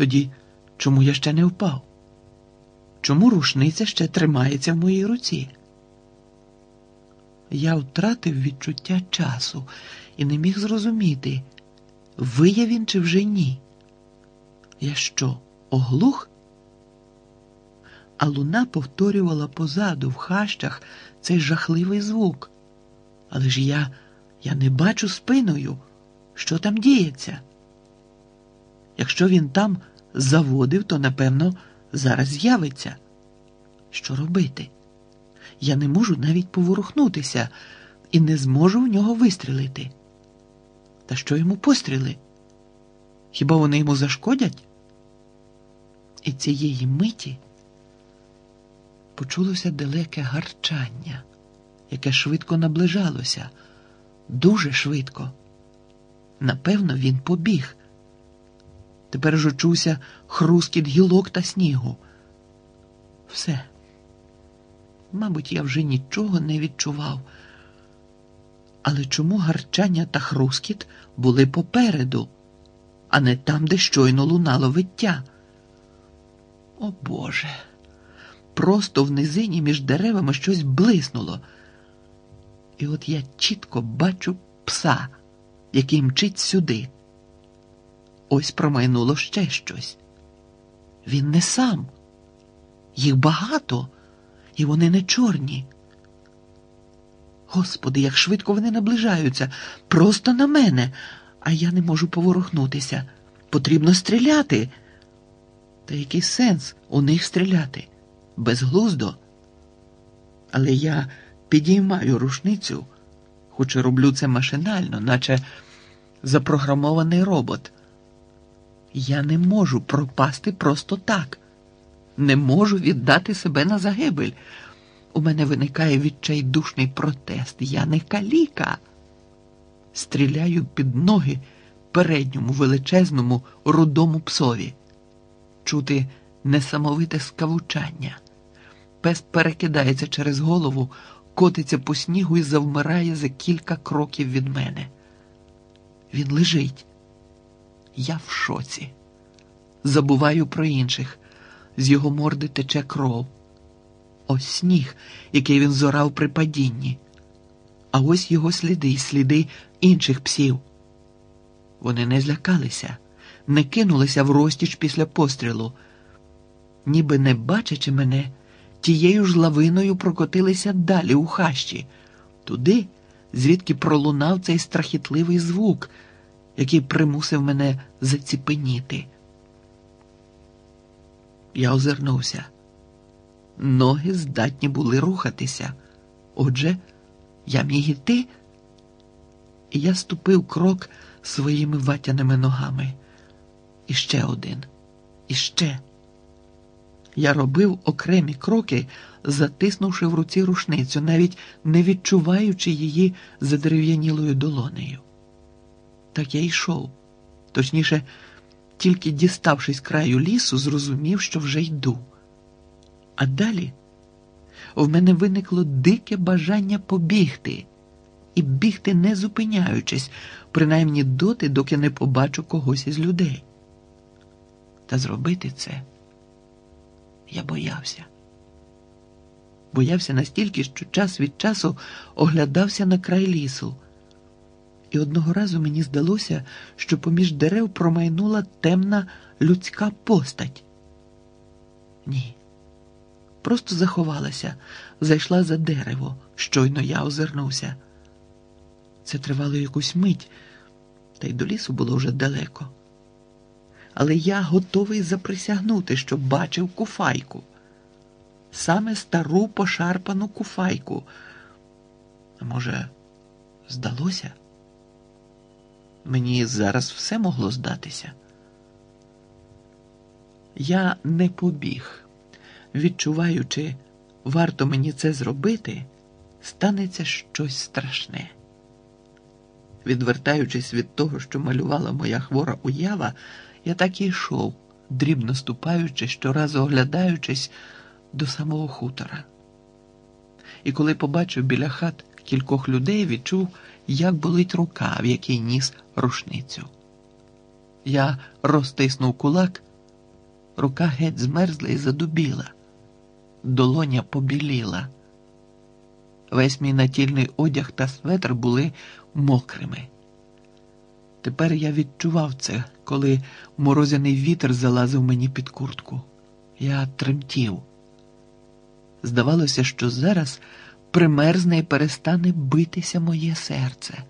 Тоді чому я ще не впав? Чому рушниця ще тримається в моїй руці? Я втратив відчуття часу і не міг зрозуміти, вияв він чи вже ні. Я що, оглух? А луна повторювала позаду в хащах цей жахливий звук. Але ж я, я не бачу спиною, що там діється. Якщо він там заводив, то напевно зараз з'явиться. Що робити? Я не можу навіть поворухнутися і не зможу в нього вистрілити. Та що йому постріли? Хіба вони йому зашкодять? І цієї миті почулося далеке гарчання, яке швидко наближалося, дуже швидко. Напевно, він побіг. Тепер ж чувся хрускіт гілок та снігу. Все. Мабуть, я вже нічого не відчував. Але чому гарчання та хрускіт були попереду, а не там, де щойно лунало виття? О Боже! Просто в низині між деревами щось блиснуло. І от я чітко бачу пса, який мчить сюди. Ось промайнуло ще щось. Він не сам, їх багато, і вони не чорні. Господи, як швидко вони наближаються, просто на мене, а я не можу поворухнутися. Потрібно стріляти. Та який сенс у них стріляти? Безглуздо. Але я підіймаю рушницю, хоч роблю це машинально, наче запрограмований робот. Я не можу пропасти просто так, не можу віддати себе на загибель. У мене виникає відчайдушний протест. Я не каліка. Стріляю під ноги передньому величезному рудому псові. Чути несамовите скавучання. Пес перекидається через голову, котиться по снігу і завмирає за кілька кроків від мене. Він лежить. Я в шоці. Забуваю про інших. З його морди тече кров. Ось сніг, який він зорав при падінні. А ось його сліди, сліди інших псів. Вони не злякалися, не кинулися в розтіч після пострілу, ніби не бачачи мене, тією ж лавиною прокотилися далі у хащі, туди, звідки пролунав цей страхітливий звук, який примусив мене заціпеніти. Я озирнувся. Ноги здатні були рухатися. Отже, я міг іти, і я ступив крок своїми ватяними ногами. І ще один, і ще. Я робив окремі кроки, затиснувши в руці рушницю, навіть не відчуваючи її задерев'янілою долонею. Так я йшов, точніше, тільки діставшись краю лісу, зрозумів, що вже йду. А далі в мене виникло дике бажання побігти і бігти не зупиняючись, принаймні доти, доки не побачу когось із людей. Та зробити це я боявся. Боявся настільки, що час від часу оглядався на край лісу. І одного разу мені здалося, що поміж дерев промайнула темна людська постать. Ні просто заховалася, зайшла за дерево, щойно я озирнувся. Це тривало якусь мить, та й до лісу було вже далеко. Але я готовий заприсягнути, що бачив куфайку, саме стару пошарпану куфайку. А може, здалося? Мені зараз все могло здатися. Я не побіг відчуваючи, варто мені це зробити, станеться щось страшне. Відвертаючись від того, що малювала моя хвора уява, я так і йшов, дрібно ступаючи, щоразу оглядаючись до самого хутора. І коли побачив біля хат кількох людей, відчув, як болить рука, в якій ніс рушницю. Я розтиснув кулак Рука геть змерзла і задубіла, долоня побіліла. Весь мій натільний одяг та светр були мокрими. Тепер я відчував це, коли морозяний вітер залазив мені під куртку. Я тремтів. Здавалося, що зараз примерзне і перестане битися моє серце.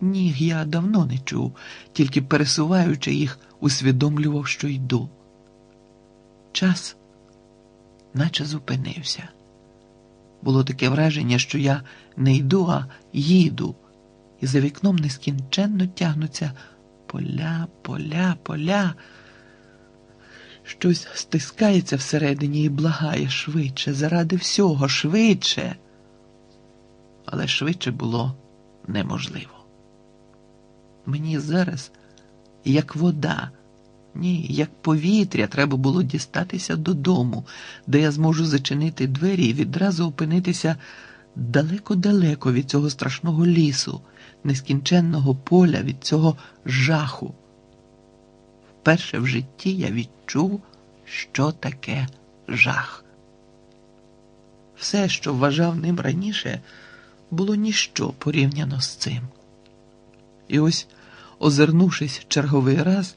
Ніг я давно не чув, тільки пересуваючи їх, усвідомлював, що йду. Час наче зупинився. Було таке враження, що я не йду, а їду, і за вікном нескінченно тягнуться поля, поля, поля. Щось стискається всередині і благає швидше, заради всього, швидше. Але швидше було неможливо. Мені зараз, як вода, ні, як повітря, треба було дістатися додому, де я зможу зачинити двері і відразу опинитися далеко-далеко від цього страшного лісу, нескінченного поля, від цього жаху. Вперше в житті я відчув, що таке жах. Все, що вважав ним раніше, було ніщо порівняно з цим. І ось, озирнувшись черговий раз,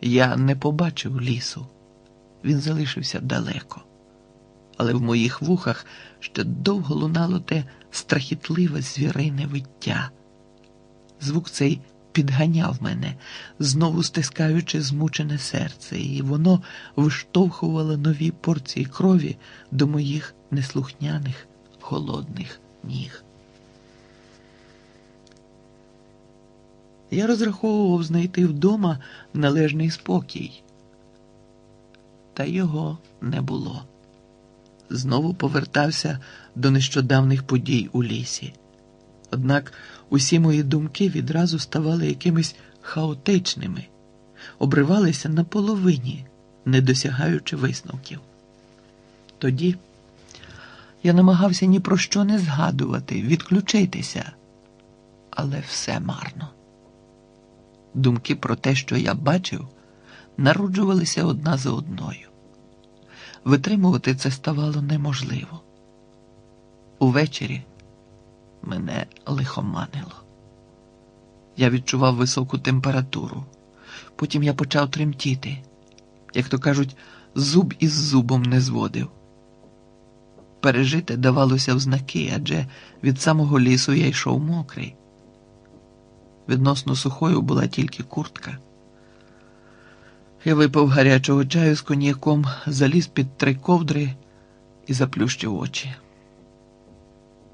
я не побачив лісу. Він залишився далеко, але в моїх вухах ще довго лунало те страхітливе звірине виття. Звук цей підганяв мене, знову стискаючи змучене серце, і воно виштовхувало нові порції крові до моїх неслухняних холодних ніг. Я розраховував знайти вдома належний спокій, та його не було. Знову повертався до нещодавних подій у лісі. Однак усі мої думки відразу ставали якимись хаотичними, обривалися на половині, не досягаючи висновків. Тоді я намагався ні про що не згадувати, відключитися, але все марно. Думки про те, що я бачив, народжувалися одна за одною. Витримувати це ставало неможливо. Увечері мене лихоманило. Я відчував високу температуру. Потім я почав тремтіти, як то кажуть, зуб із зубом не зводив. Пережити давалося в знаки, адже від самого лісу я йшов мокрий. Відносно сухою була тільки куртка. Я випив гарячого чаю з коньяком, заліз під три ковдри і заплющив очі.